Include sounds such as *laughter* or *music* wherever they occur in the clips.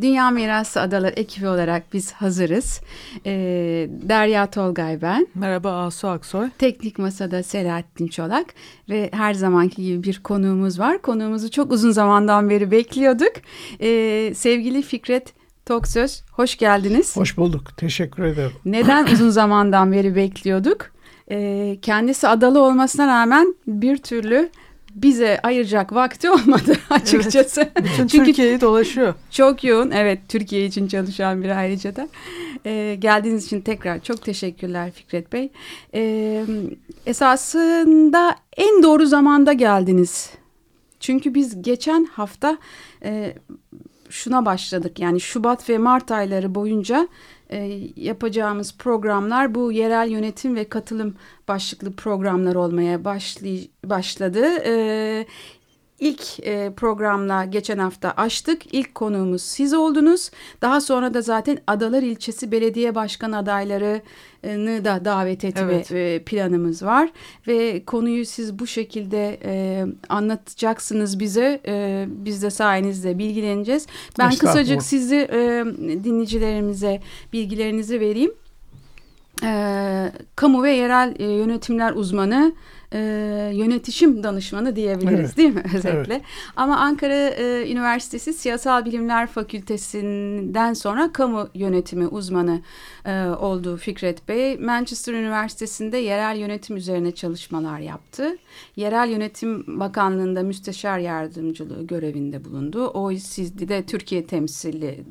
Dünya Mirası Adalar ekibi olarak biz hazırız. Ee, Derya Tolgay ben. Merhaba Asu Aksoy. Teknik Masada Selahattin Çolak ve her zamanki gibi bir konuğumuz var. Konuğumuzu çok uzun zamandan beri bekliyorduk. Ee, sevgili Fikret Toksöz, hoş geldiniz. Hoş bulduk, teşekkür ederim. Neden *laughs* uzun zamandan beri bekliyorduk? Ee, kendisi adalı olmasına rağmen bir türlü bize ayıracak vakti olmadı *laughs* açıkçası. Evet, bütün Çünkü Türkiye'yi dolaşıyor. Çok yoğun. Evet Türkiye için çalışan bir ayrıca da. Ee, geldiğiniz için tekrar çok teşekkürler Fikret Bey. Ee, esasında en doğru zamanda geldiniz. Çünkü biz geçen hafta e, şuna başladık. Yani Şubat ve Mart ayları boyunca e, yapacağımız programlar bu yerel yönetim ve katılım başlıklı programlar olmaya başlay başladı. E, İlk e, programla geçen hafta açtık. İlk konuğumuz siz oldunuz. Daha sonra da zaten Adalar İlçesi Belediye Başkan adaylarını da davet etme evet. e, planımız var. Ve konuyu siz bu şekilde e, anlatacaksınız bize. E, biz de sayenizde bilgileneceğiz. Ben kısacık sizi e, dinleyicilerimize bilgilerinizi vereyim. E, kamu ve yerel e, yönetimler uzmanı e, yönetişim danışmanı diyebiliriz evet. değil mi özetle? Evet. Ama Ankara e, Üniversitesi Siyasal Bilimler Fakültesinden sonra kamu yönetimi uzmanı e, olduğu Fikret Bey Manchester Üniversitesi'nde yerel yönetim üzerine çalışmalar yaptı. Yerel Yönetim Bakanlığı'nda müsteşar yardımcılığı görevinde bulundu. OECD'de Türkiye temsili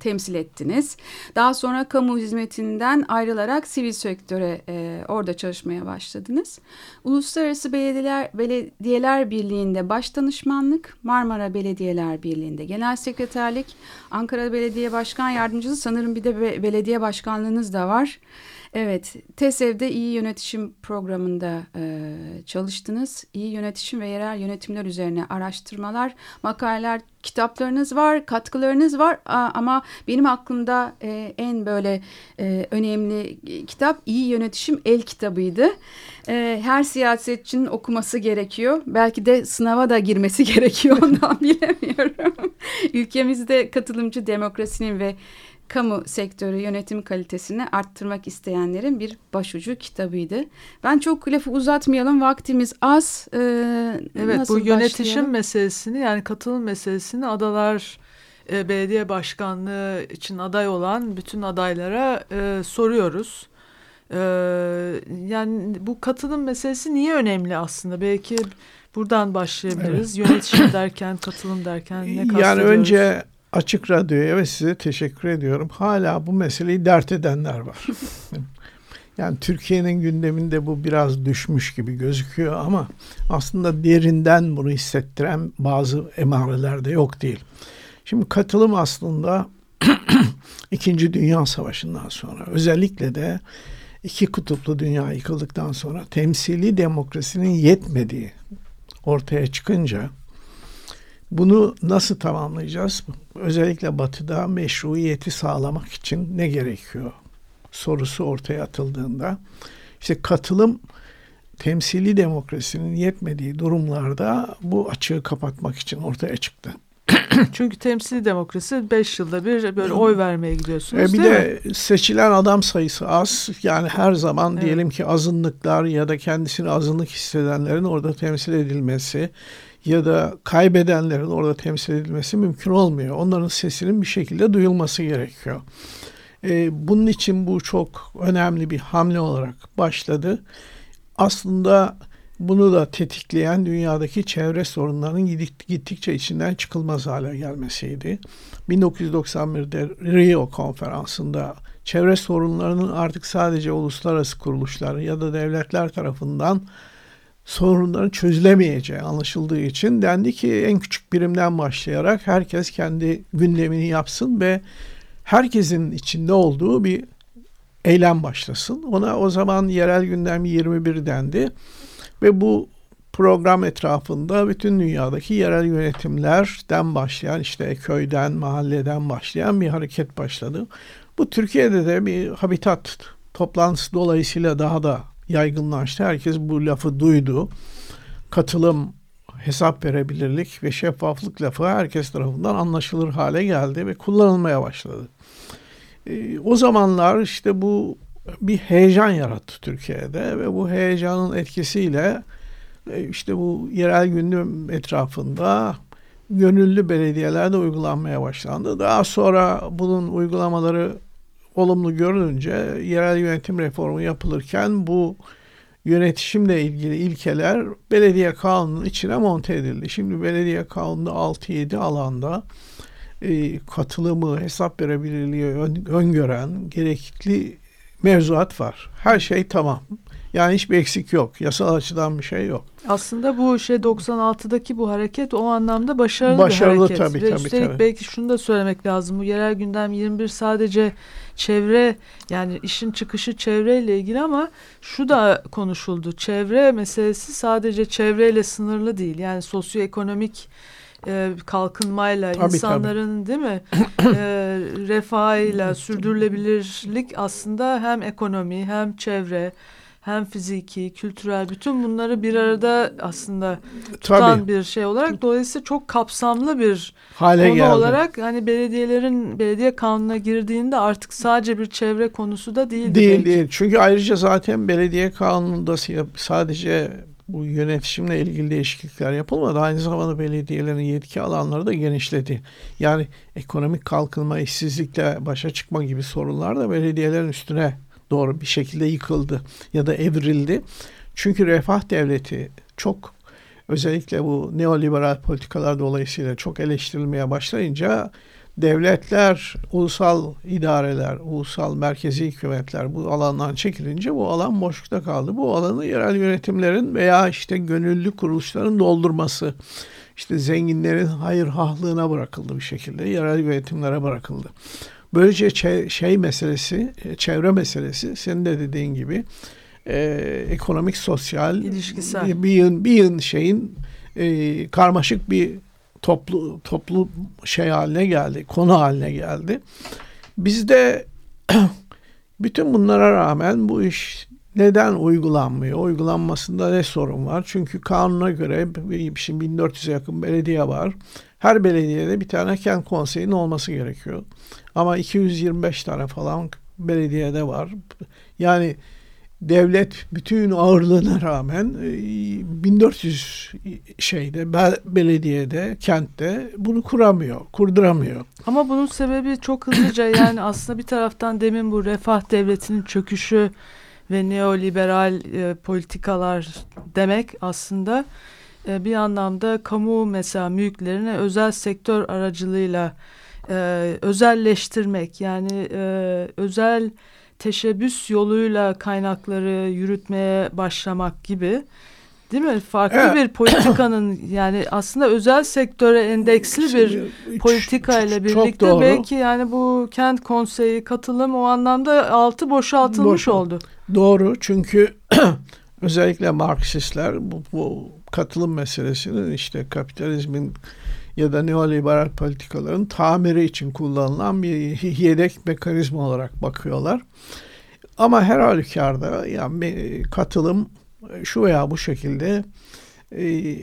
temsil ettiniz. Daha sonra kamu hizmetinden ayrılarak sivil sektöre e, orada çalışmaya başladınız. Uluslararası Belediyeler, Belediyeler Birliği'nde baş danışmanlık, Marmara Belediyeler Birliği'nde genel sekreterlik, Ankara Belediye Başkan Yardımcısı sanırım bir de be, belediye başkanlığınız da var. Evet, TESEV'de iyi yönetişim programında e, çalıştınız. İyi yönetişim ve yerel yönetimler üzerine araştırmalar, makaleler, kitaplarınız var, katkılarınız var. A, ama benim aklımda e, en böyle e, önemli kitap iyi yönetişim el kitabıydı. E, her siyasetçinin okuması gerekiyor. Belki de sınava da girmesi *laughs* gerekiyor ondan bilemiyorum. Ülkemizde katılımcı demokrasinin ve kamu sektörü yönetim kalitesini arttırmak isteyenlerin bir başucu kitabıydı. Ben çok lafı uzatmayalım vaktimiz az. Ee, evet bu yönetişim başlayalım? meselesini yani katılım meselesini adalar e, belediye başkanlığı için aday olan bütün adaylara e, soruyoruz. E, yani bu katılım meselesi niye önemli aslında? Belki buradan başlayabiliriz. Evet. Yönetişim derken, katılım derken ne kastediyoruz? Yani önce Açık Radyo'ya ve size teşekkür ediyorum. Hala bu meseleyi dert edenler var. *laughs* yani Türkiye'nin gündeminde bu biraz düşmüş gibi gözüküyor ama aslında derinden bunu hissettiren bazı emareler de yok değil. Şimdi katılım aslında *clears throat* İkinci Dünya Savaşı'ndan sonra özellikle de iki kutuplu dünya yıkıldıktan sonra temsili demokrasinin yetmediği ortaya çıkınca bunu nasıl tamamlayacağız? Özellikle batıda meşruiyeti sağlamak için ne gerekiyor? Sorusu ortaya atıldığında işte katılım temsili demokrasinin yetmediği durumlarda bu açığı kapatmak için ortaya çıktı. *clears throat* Çünkü temsili demokrasi 5 yılda bir böyle oy vermeye gidiyorsunuz e bir de mi? seçilen adam sayısı az. Yani her zaman evet. diyelim ki azınlıklar ya da kendisini azınlık hissedenlerin orada temsil edilmesi ya da kaybedenlerin orada temsil edilmesi mümkün olmuyor. Onların sesinin bir şekilde duyulması gerekiyor. Ee, bunun için bu çok önemli bir hamle olarak başladı. Aslında bunu da tetikleyen dünyadaki çevre sorunlarının gittikçe içinden çıkılmaz hale gelmesiydi. 1991'de Rio konferansında çevre sorunlarının artık sadece uluslararası kuruluşlar ya da devletler tarafından sorunların çözülemeyeceği anlaşıldığı için dendi ki en küçük birimden başlayarak herkes kendi gündemini yapsın ve herkesin içinde olduğu bir eylem başlasın. Ona o zaman yerel gündem 21 dendi ve bu program etrafında bütün dünyadaki yerel yönetimlerden başlayan işte köyden, mahalleden başlayan bir hareket başladı. Bu Türkiye'de de bir habitat toplantısı dolayısıyla daha da yaygınlaştı. Herkes bu lafı duydu. Katılım, hesap verebilirlik ve şeffaflık lafı herkes tarafından anlaşılır hale geldi ve kullanılmaya başladı. E, o zamanlar işte bu bir heyecan yarattı Türkiye'de ve bu heyecanın etkisiyle e, işte bu yerel gündem etrafında gönüllü belediyelerde uygulanmaya başlandı. Daha sonra bunun uygulamaları olumlu görülünce yerel yönetim reformu yapılırken bu yönetişimle ilgili ilkeler belediye kanunun içine monte edildi. Şimdi belediye kanununda 6-7 alanda e, katılımı, hesap verebilirliği ön, öngören gerekli mevzuat var. Her şey tamam. Yani hiçbir eksik yok. Yasal açıdan bir şey yok. Aslında bu şey 96'daki bu hareket o anlamda başarılı, başarılı bir hareket. Tabii, Ve tabii, üstelik tabii. belki şunu da söylemek lazım. Bu yerel gündem 21 sadece çevre yani işin çıkışı çevreyle ilgili ama şu da konuşuldu. Çevre meselesi sadece çevreyle sınırlı değil. Yani sosyoekonomik e, kalkınmayla tabii, insanların tabii. değil mi e, refahıyla sürdürülebilirlik aslında hem ekonomi hem çevre hem fiziki, kültürel bütün bunları bir arada aslında tutan Tabii. bir şey olarak dolayısıyla çok kapsamlı bir Hale konu geldi. olarak hani belediyelerin belediye kanununa girdiğinde artık sadece bir çevre konusu da değil. Değil belki. değil. Çünkü ayrıca zaten belediye kanununda sadece bu yönetişimle ilgili değişiklikler yapılmadı. Aynı zamanda belediyelerin yetki alanları da genişledi. Yani ekonomik kalkınma, işsizlikle başa çıkma gibi sorunlar da belediyelerin üstüne doğru bir şekilde yıkıldı ya da evrildi. Çünkü refah devleti çok özellikle bu neoliberal politikalar dolayısıyla çok eleştirilmeye başlayınca devletler, ulusal idareler, ulusal merkezi hükümetler bu alandan çekilince bu alan boşlukta kaldı. Bu alanı yerel yönetimlerin veya işte gönüllü kuruluşların doldurması, işte zenginlerin hayır hahlığına bırakıldı bir şekilde, yerel yönetimlere bırakıldı. Böylece şey meselesi, e, çevre meselesi senin de dediğin gibi e, ekonomik, sosyal ilişkisel bir yığın, bir yığın şeyin e, karmaşık bir toplu toplu şey haline geldi, konu haline geldi. Bizde *clears throat* bütün bunlara rağmen bu iş neden uygulanmıyor? Uygulanmasında ne sorun var? Çünkü kanuna göre şimdi 1400'e yakın belediye var. Her belediyede bir tane kent konseyinin olması gerekiyor. Ama 225 tane falan belediyede var. Yani devlet bütün ağırlığına rağmen 1400 e, şeyde belediyede kentte bunu kuramıyor, kurduramıyor. Ama bunun sebebi çok hızlıca yani aslında bir taraftan demin bu refah devletinin çöküşü ve neoliberal e, politikalar demek aslında e, bir anlamda kamu mesela mülklerine özel sektör aracılığıyla e, özelleştirmek yani e, özel teşebbüs yoluyla kaynakları yürütmeye başlamak gibi değil mi? Farklı evet. bir politikanın yani aslında özel sektöre endeksli bir politika ile birlikte belki yani bu kent konseyi katılım o anlamda altı boşaltılmış Boş. oldu. Doğru çünkü *clears throat* özellikle Marksistler bu, bu katılım meselesinin işte kapitalizmin ya da neoliberal politikaların tamiri için kullanılan bir yedek mekanizma olarak bakıyorlar. Ama her halükarda yani katılım şu veya bu şekilde e,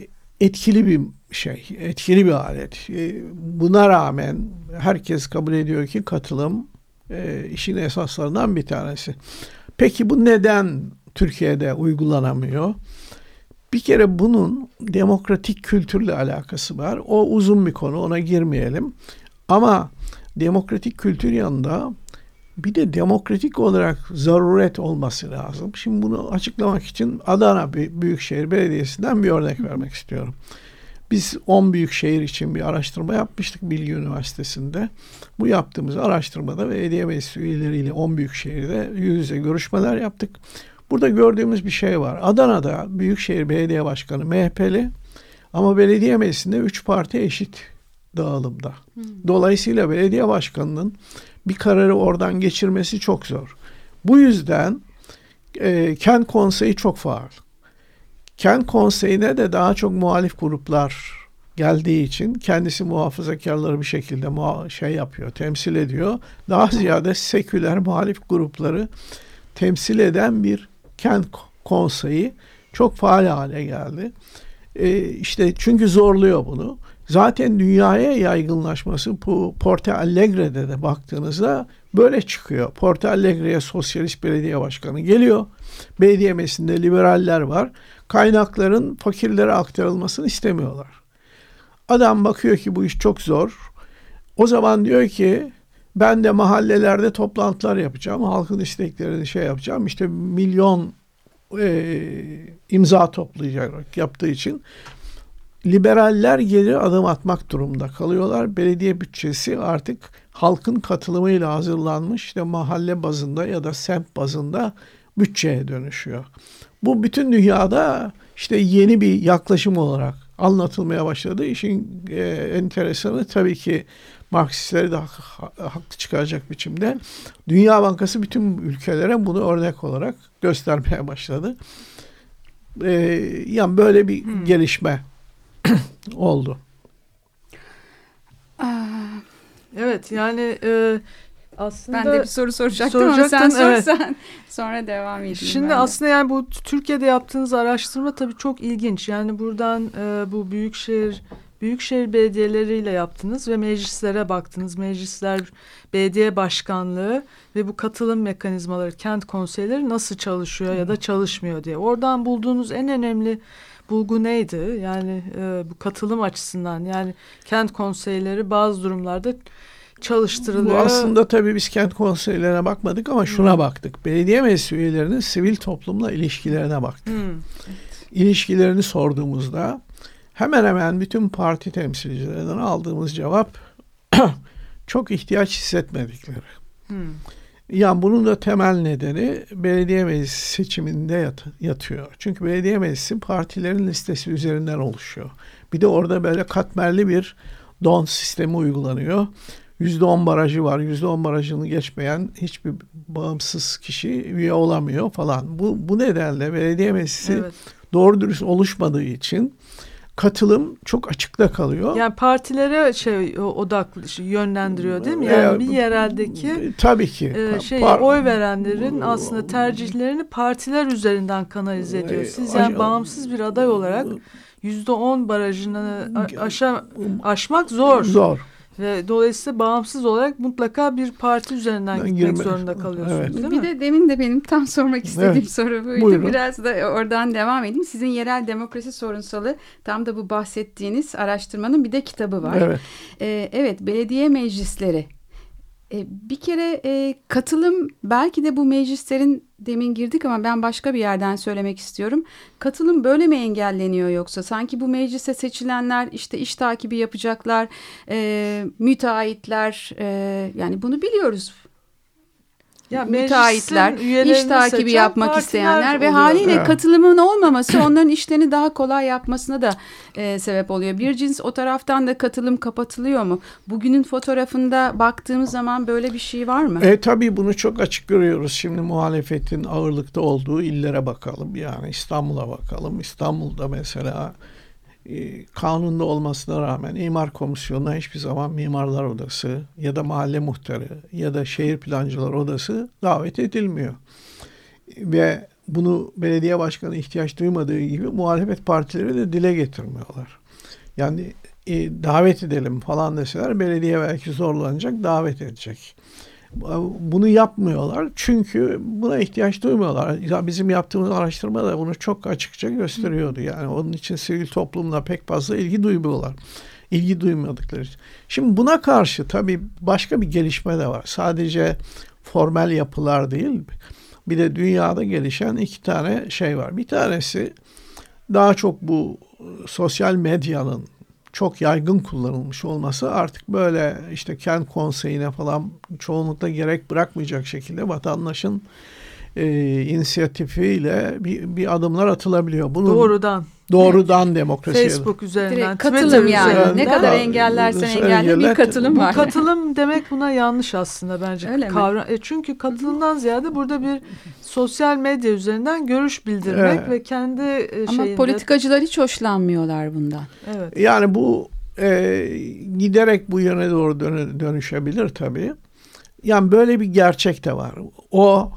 etkili bir şey, etkili bir alet. E, buna rağmen herkes kabul ediyor ki katılım e, işin esaslarından bir tanesi. Peki bu neden Türkiye'de uygulanamıyor? Bir kere bunun demokratik kültürle alakası var. O uzun bir konu ona girmeyelim. Ama demokratik kültür yanında bir de demokratik olarak zaruret olması lazım. Şimdi bunu açıklamak için Adana Büyükşehir Belediyesi'nden bir örnek vermek istiyorum. Biz 10 büyük şehir için bir araştırma yapmıştık Bilgi Üniversitesi'nde. Bu yaptığımız araştırmada belediye meclisi üyeleriyle 10 büyük şehirde yüz yüze görüşmeler yaptık. Burada gördüğümüz bir şey var. Adana'da Büyükşehir Belediye Başkanı MHP'li ama belediye meclisinde üç parti eşit dağılımda. Hmm. Dolayısıyla belediye başkanının bir kararı oradan geçirmesi çok zor. Bu yüzden e, kent konseyi çok faal. Kent konseyine de daha çok muhalif gruplar geldiği için kendisi muhafazakarları bir şekilde muha- şey yapıyor, temsil ediyor. Daha ziyade seküler muhalif grupları temsil eden bir kent konseyi çok faal hale geldi. Ee, işte çünkü zorluyor bunu. Zaten dünyaya yaygınlaşması bu Porto Alegre'de de baktığınızda böyle çıkıyor. Porto Alegre'ye sosyalist belediye başkanı geliyor. Belediye liberaller var. Kaynakların fakirlere aktarılmasını istemiyorlar. Adam bakıyor ki bu iş çok zor. O zaman diyor ki ben de mahallelerde toplantılar yapacağım. Halkın isteklerini şey yapacağım. İşte milyon e, imza toplayacak yaptığı için liberaller geri adım atmak durumunda kalıyorlar. Belediye bütçesi artık halkın katılımıyla hazırlanmış işte mahalle bazında ya da semt bazında bütçeye dönüşüyor. Bu bütün dünyada işte yeni bir yaklaşım olarak anlatılmaya başladı. İşin e, enteresanı tabii ki Marksistleri de haklı çıkaracak biçimde Dünya Bankası bütün ülkelere bunu örnek olarak göstermeye başladı. E, yani böyle bir hmm. gelişme *clears throat* oldu. Evet yani e, aslında ben de bir soru soracaktım ama sen evet. sorsan *laughs* sonra devam edeyim. Şimdi aslında yani bu Türkiye'de yaptığınız araştırma tabii çok ilginç. Yani buradan e, bu büyükşehir büyükşehir belediyeleriyle yaptınız ve meclislere baktınız. Meclisler, belediye başkanlığı ve bu katılım mekanizmaları, kent konseyleri nasıl çalışıyor ya da çalışmıyor diye. Oradan bulduğunuz en önemli bulgu neydi? Yani e, bu katılım açısından yani kent konseyleri bazı durumlarda çalıştırılıyor. Bu aslında tabii biz kent konseylerine bakmadık ama şuna hmm. baktık. Belediye meclis üyelerinin sivil toplumla ilişkilerine baktık. Hmm. İlişkilerini sorduğumuzda hemen hemen bütün parti temsilcilerinden aldığımız cevap *clears throat* çok ihtiyaç hissetmedikleri. Hmm. Yani bunun da temel nedeni belediye meclisi seçiminde yat, yatıyor. Çünkü belediye meclisi partilerin listesi üzerinden oluşuyor. Bir de orada böyle katmerli bir don sistemi uygulanıyor. Yüzde on barajı var. Yüzde on barajını geçmeyen hiçbir bağımsız kişi üye olamıyor falan. Bu, bu nedenle belediye meclisi evet. doğru dürüst oluşmadığı için katılım çok açıkta kalıyor. Yani partilere şey odaklı şey, yönlendiriyor değil mi? Yani ee, bir yereldeki tabii ki e, şey oy verenlerin aslında tercihlerini partiler üzerinden kanalize ediyor. Siz yani bağımsız bir aday olarak yüzde on barajını aşa, aşmak zor. Zor. Ve dolayısıyla bağımsız olarak mutlaka bir parti üzerinden ben gitmek girme. zorunda kalıyorsunuz evet. değil bir mi? de demin de benim tam sormak istediğim evet. soru buydu. Buyurun. Biraz da oradan devam edeyim. Sizin yerel demokrasi sorunsalı tam da bu bahsettiğiniz araştırmanın bir de kitabı var. Evet, ee, evet belediye meclisleri e, bir kere e, katılım belki de bu meclislerin demin girdik ama ben başka bir yerden söylemek istiyorum. Katılım böyle mi engelleniyor yoksa? Sanki bu meclise seçilenler işte iş takibi yapacaklar, e, müteahhitler e, yani bunu biliyoruz ya müteahhitler, iş takibi yapmak isteyenler oluyor. ve haliyle evet. katılımın olmaması *clears throat* onların işlerini daha kolay yapmasına da e, sebep oluyor. Bir cins o taraftan da katılım kapatılıyor mu? Bugünün fotoğrafında baktığımız zaman böyle bir şey var mı? E, tabii bunu çok açık görüyoruz. Şimdi muhalefetin ağırlıkta olduğu illere bakalım. Yani İstanbul'a bakalım. İstanbul'da mesela kanunda olmasına rağmen imar komisyonuna hiçbir zaman mimarlar odası ya da mahalle muhtarı ya da şehir plancılar odası davet edilmiyor. Ve bunu belediye başkanı ihtiyaç duymadığı gibi muhalefet partileri de dile getirmiyorlar. Yani e, davet edelim falan deseler belediye belki zorlanacak davet edecek. Bunu yapmıyorlar çünkü buna ihtiyaç duymuyorlar. Bizim yaptığımız araştırma da bunu çok açıkça gösteriyordu. Yani onun için sivil toplumla pek fazla ilgi duymuyorlar. İlgi duymadıkları için. Şimdi buna karşı tabii başka bir gelişme de var. Sadece formel yapılar değil. Bir de dünyada gelişen iki tane şey var. Bir tanesi daha çok bu sosyal medyanın çok yaygın kullanılmış olması artık böyle işte kent konseyine falan çoğunlukla gerek bırakmayacak şekilde vatandaşın e, inisiyatifiyle bir, bir adımlar atılabiliyor. Bunun, doğrudan. Doğrudan evet. demokrasi. Facebook üzerinden. Direkt katılım yani. Üzerinden. Ne kadar engellersen engelle bir katılım var. Bu katılım demek buna yanlış aslında bence. Öyle Kavram. mi? E çünkü katılımdan ziyade burada bir sosyal medya üzerinden görüş bildirmek evet. ve kendi e, Ama şeyinde... politikacılar hiç hoşlanmıyorlar bundan. Evet. Yani bu e, giderek bu yöne doğru dönüşebilir tabii. Yani böyle bir gerçek de var. O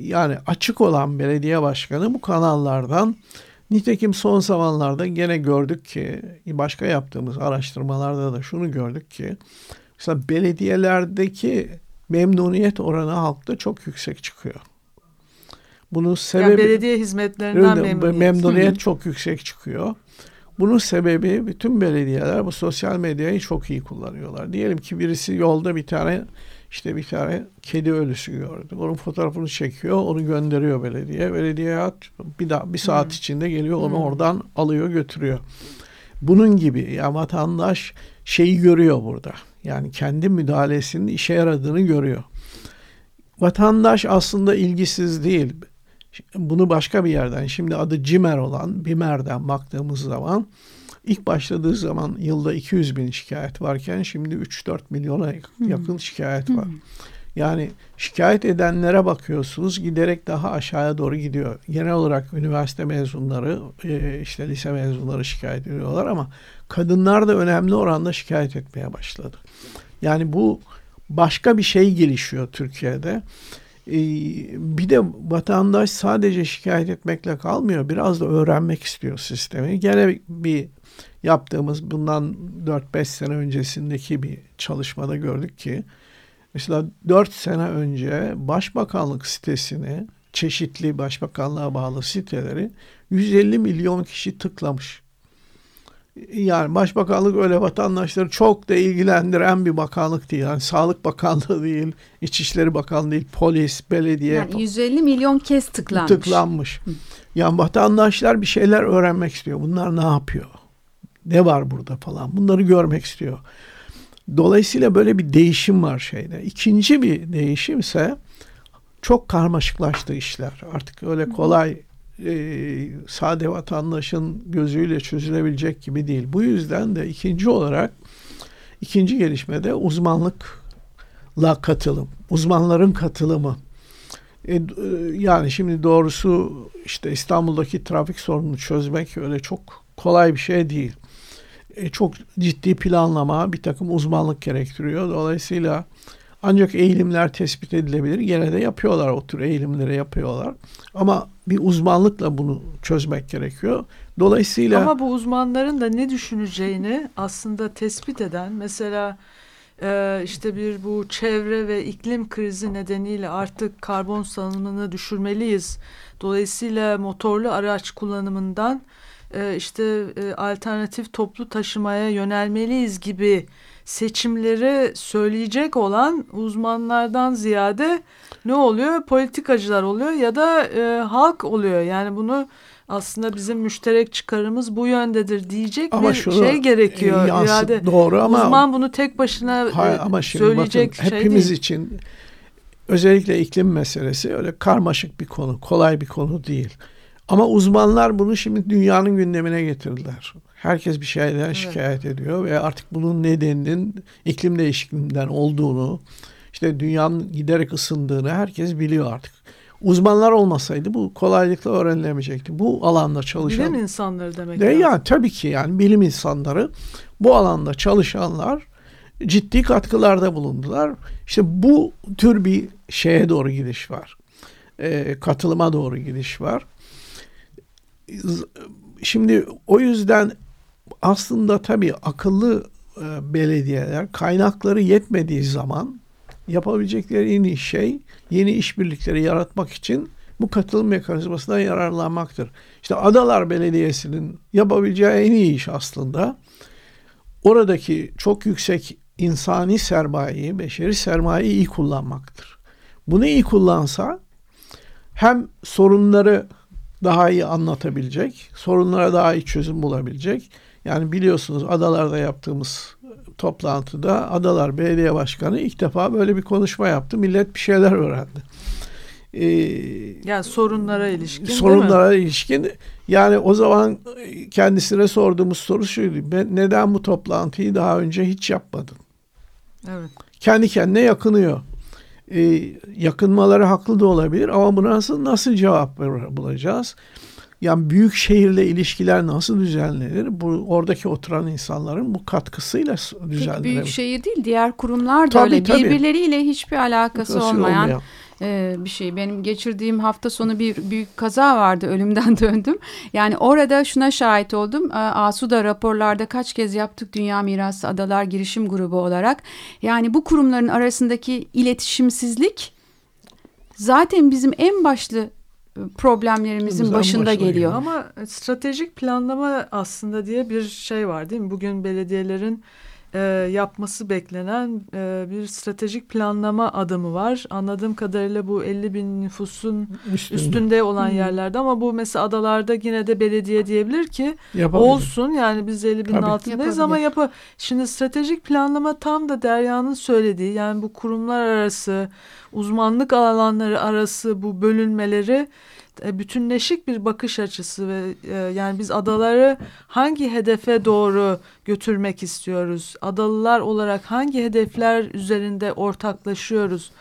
yani açık olan belediye başkanı bu kanallardan nitekim son zamanlarda gene gördük ki başka yaptığımız araştırmalarda da şunu gördük ki mesela belediyelerdeki memnuniyet oranı halkta çok yüksek çıkıyor. Bunun sebebi yani belediye hizmetlerinden memnuniyet, memnuniyet çok yüksek çıkıyor. Bunun sebebi bütün belediyeler bu sosyal medyayı çok iyi kullanıyorlar. Diyelim ki birisi yolda bir tane işte bir tane kedi ölüsü gördü. Onun fotoğrafını çekiyor, onu gönderiyor belediye. Belediye bir daha bir saat hmm. içinde geliyor, onu hmm. oradan alıyor, götürüyor. Bunun gibi ya vatandaş şeyi görüyor burada. Yani kendi müdahalesinin işe yaradığını görüyor. Vatandaş aslında ilgisiz değil. Bunu başka bir yerden, şimdi adı Cimer olan Bimer'den baktığımız zaman İlk başladığı zaman yılda 200 bin şikayet varken şimdi 3-4 milyona yakın hmm. şikayet var. Yani şikayet edenlere bakıyorsunuz giderek daha aşağıya doğru gidiyor. Genel olarak üniversite mezunları, e, işte lise mezunları şikayet ediyorlar ama kadınlar da önemli oranda şikayet etmeye başladı. Yani bu başka bir şey gelişiyor Türkiye'de. E, bir de vatandaş sadece şikayet etmekle kalmıyor. Biraz da öğrenmek istiyor sistemi. Gene bir yaptığımız bundan 4-5 sene öncesindeki bir çalışmada gördük ki mesela 4 sene önce Başbakanlık sitesini çeşitli başbakanlığa bağlı siteleri 150 milyon kişi tıklamış. Yani başbakanlık öyle vatandaşları çok da ilgilendiren bir bakanlık değil. Yani Sağlık Bakanlığı değil, İçişleri Bakanlığı değil, polis, belediye. Yani 150 milyon kez tıklanmış. Tıklanmış. Yani vatandaşlar bir şeyler öğrenmek istiyor. Bunlar ne yapıyor? Ne var burada falan. Bunları görmek istiyor. Dolayısıyla böyle bir değişim var şeyde. İkinci bir değişim ise çok karmaşıklaştı işler. Artık öyle kolay e, sade vatandaşın gözüyle çözülebilecek gibi değil. Bu yüzden de ikinci olarak ikinci gelişmede uzmanlıkla katılım, uzmanların katılımı. E, e, yani şimdi doğrusu işte İstanbul'daki trafik sorununu çözmek öyle çok kolay bir şey değil. E, çok ciddi planlama, bir takım uzmanlık gerektiriyor. Dolayısıyla ancak eğilimler tespit edilebilir. Gene de yapıyorlar o tür eğilimleri yapıyorlar. Ama bir uzmanlıkla bunu çözmek gerekiyor. Dolayısıyla Ama bu uzmanların da ne düşüneceğini aslında tespit eden mesela e, işte bir bu çevre ve iklim krizi nedeniyle artık karbon salınımını düşürmeliyiz. Dolayısıyla motorlu araç kullanımından e, işte e, alternatif toplu taşımaya yönelmeliyiz gibi seçimleri söyleyecek olan uzmanlardan ziyade ne oluyor? Politikacılar oluyor ya da e, halk oluyor. Yani bunu aslında bizim müşterek çıkarımız bu yöndedir diyecek ama bir şunu, şey gerekiyor. E, irade. Doğru ama uzman bunu tek başına hayır, ama şimdi söyleyecek bakın, şey hepimiz değil. için özellikle iklim meselesi öyle karmaşık bir konu, kolay bir konu değil. Ama uzmanlar bunu şimdi dünyanın gündemine getirdiler. Herkes bir şeyden evet. şikayet ediyor ve artık bunun nedeninin iklim değişikliğinden olduğunu, işte dünyanın giderek ısındığını herkes biliyor artık. Uzmanlar olmasaydı bu kolaylıkla öğrenilemeyecekti. Bu alanda çalışan bilim insanları demek. De ya tabii ki yani bilim insanları bu alanda çalışanlar ciddi katkılarda bulundular. İşte bu tür bir şeye doğru gidiş var. E, katılıma doğru gidiş var. Şimdi o yüzden aslında tabii akıllı e, belediyeler kaynakları yetmediği zaman yapabilecekleri en iyi şey yeni işbirlikleri yaratmak için bu katılım mekanizmasından yararlanmaktır. İşte Adalar Belediyesi'nin yapabileceği en iyi iş aslında oradaki çok yüksek insani sermayeyi, beşeri sermayeyi iyi kullanmaktır. Bunu iyi kullansa hem sorunları daha iyi anlatabilecek, sorunlara daha iyi çözüm bulabilecek. Yani biliyorsunuz adalarda yaptığımız toplantıda Adalar Belediye Başkanı ilk defa böyle bir konuşma yaptı. Millet bir şeyler öğrendi. e, yani sorunlara ilişkin sorunlara ilişkin yani o zaman kendisine sorduğumuz soru şuydu. Ben neden bu toplantıyı daha önce hiç yapmadın? Evet. Kendi kendine yakınıyor. Ee, yakınmaları haklı da olabilir ama buna nasıl nasıl cevap bulacağız? Yani büyük şehirle ilişkiler nasıl düzenlenir? Bu oradaki oturan insanların bu katkısıyla düzenlenir. Büyük şehir değil, diğer kurumlar da tabii, öyle. Tabii. Birbirleriyle hiçbir alakası Nasıl olmayan olmayan e, bir şey. Benim geçirdiğim hafta sonu bir büyük kaza vardı. *laughs* Ölümden döndüm. Yani orada şuna şahit oldum. E, Asuda raporlarda kaç kez yaptık Dünya Mirası Adalar Girişim Grubu olarak. Yani bu kurumların arasındaki iletişimsizlik zaten bizim en başlı problemlerimizin Bizim başında geliyor. Ama stratejik planlama aslında diye bir şey var değil mi? Bugün belediyelerin e, yapması beklenen e, bir stratejik planlama adımı var. Anladığım kadarıyla bu 50 bin nüfusun üstünde, üstünde olan hmm. yerlerde ama bu mesela adalarda yine de belediye diyebilir ki Yapabilir. olsun yani biz 50 binin Tabii. altındayız Yapabilir. ama yapı şimdi stratejik planlama tam da Derya'nın söylediği yani bu kurumlar arası uzmanlık alanları arası bu bölünmeleri bütünleşik bir bakış açısı ve e, yani biz adaları hangi hedefe doğru götürmek istiyoruz? Adalılar olarak hangi hedefler üzerinde ortaklaşıyoruz?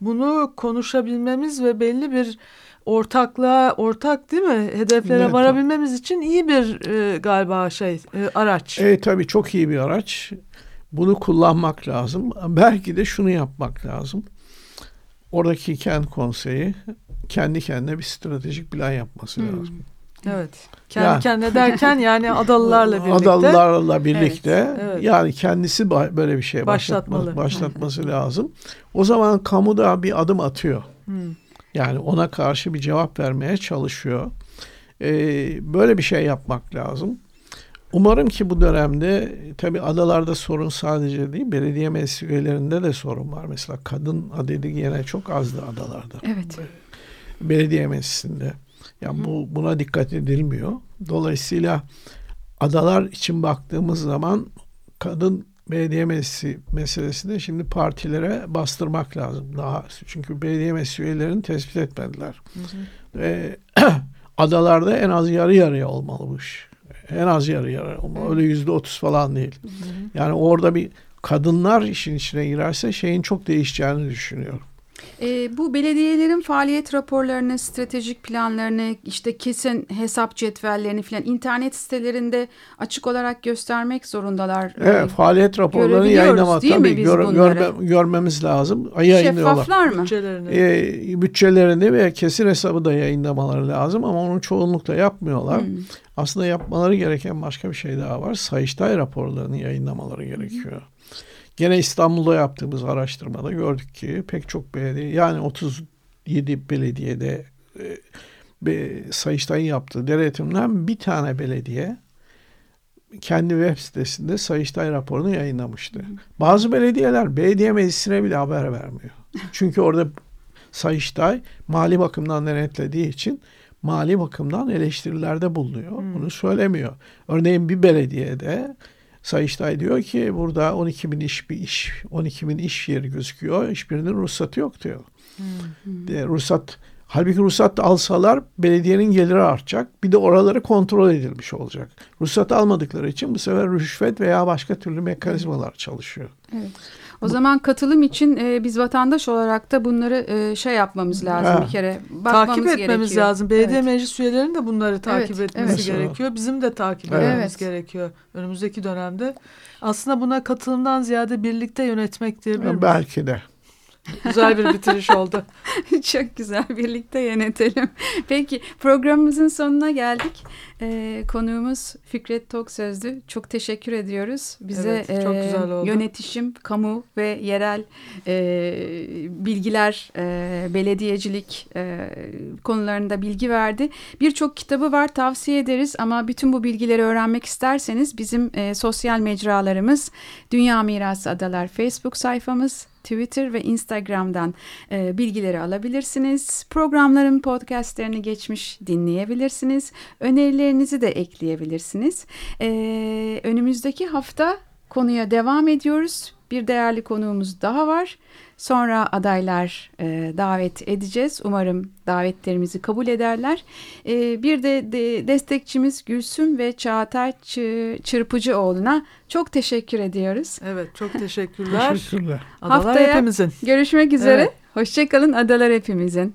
Bunu konuşabilmemiz ve belli bir ortaklığa ortak değil mi hedeflere evet, varabilmemiz için iyi bir e, galiba şey e, araç. Evet tabii çok iyi bir araç. Bunu kullanmak lazım. Belki de şunu yapmak lazım. Oradaki kent konseyi kendi kendine bir stratejik plan yapması hmm. lazım. Evet. Kendi yani, kendine derken yani *laughs* adalılarla birlikte. Adalılarla birlikte evet, evet. yani kendisi böyle bir şey başlatmalı. başlatması lazım. O zaman kamu da bir adım atıyor. Hmm. Yani ona karşı bir cevap vermeye çalışıyor. Ee, böyle bir şey yapmak lazım. Umarım ki bu dönemde tabi adalarda sorun sadece değil belediye meclis üyelerinde de sorun var. Mesela kadın adedi yine çok azdı adalarda. Evet belediye meclisinde. Yani bu buna dikkat edilmiyor. Dolayısıyla adalar için baktığımız zaman kadın belediye meclisi meselesinde şimdi partilere bastırmak lazım daha çünkü belediye meclisi üyelerini tespit etmediler. Hı hı. Ve *clears throat* adalarda en az yarı yarıya olmalımış. En az yarı yarı. Öyle yüzde otuz falan değil. Hı hı. Yani orada bir kadınlar işin içine girerse şeyin çok değişeceğini düşünüyorum. E, bu belediyelerin faaliyet raporlarını, stratejik planlarını, işte kesin hesap cetvellerini falan internet sitelerinde açık olarak göstermek zorundalar. Evet, e, faaliyet raporlarını yayınlamak tabii gör, görme, görmemiz lazım. Şeffaflar mı? Bütçelerini. E, bütçelerini ve kesin hesabı da yayınlamaları lazım ama onu çoğunlukla yapmıyorlar. Hmm. Aslında yapmaları gereken başka bir şey daha var. Sayıştay raporlarını yayınlamaları gerekiyor. Hmm. Gene İstanbul'da yaptığımız araştırmada gördük ki pek çok belediye yani 37 belediyede e, Sayıştay'ın yaptığı denetimden bir tane belediye kendi web sitesinde Sayıştay raporunu yayınlamıştı. Bazı belediyeler belediye meclisine bile haber vermiyor. Çünkü orada Sayıştay mali bakımdan denetlediği için mali bakımdan eleştirilerde bulunuyor. Hmm. Bunu söylemiyor. Örneğin bir belediyede Sayıştay diyor ki burada 12 bin iş bir iş, 12 bin iş yeri gözüküyor. Hiçbirinin ruhsatı yok diyor. Hmm. De, ruhsat Halbuki ruhsat alsalar belediyenin geliri artacak. Bir de oraları kontrol edilmiş olacak. Ruhsat almadıkları için bu sefer rüşvet veya başka türlü mekanizmalar çalışıyor. Evet. O zaman katılım için e, biz vatandaş olarak da bunları e, şey yapmamız lazım ha. bir kere. Takip etmemiz gerekiyor. lazım. Belediye evet. meclis üyelerinin de bunları takip evet, etmesi evet. gerekiyor. Bizim de takip evet. etmemiz gerekiyor önümüzdeki dönemde. Aslında buna katılımdan ziyade birlikte yönetmek diyebilir Belki de. Güzel bir bitiriş oldu. *laughs* Çok güzel. Birlikte yönetelim. Peki programımızın sonuna geldik. Ee, konuğumuz Fikret Tok Sözlü. Çok teşekkür ediyoruz. Bize evet, çok e, güzel oldu. yönetişim, kamu ve yerel e, bilgiler, e, belediyecilik e, konularında bilgi verdi. Birçok kitabı var tavsiye ederiz ama bütün bu bilgileri öğrenmek isterseniz bizim e, sosyal mecralarımız Dünya Mirası Adalar Facebook sayfamız, Twitter ve Instagram'dan e, bilgileri alabilirsiniz. Programların podcastlerini geçmiş dinleyebilirsiniz. Önerilerinizi de ekleyebilirsiniz. E, önümüzdeki hafta konuya devam ediyoruz. Bir değerli konuğumuz daha var. Sonra adaylar e, davet edeceğiz. Umarım davetlerimizi kabul ederler. E, bir de, de destekçimiz Gülsüm ve Çağatay Çırpıcıoğlu'na çok teşekkür ediyoruz. Evet çok teşekkürler. teşekkürler. Adalar Haftaya hepimizin. görüşmek üzere. Evet. Hoşçakalın adalar hepimizin.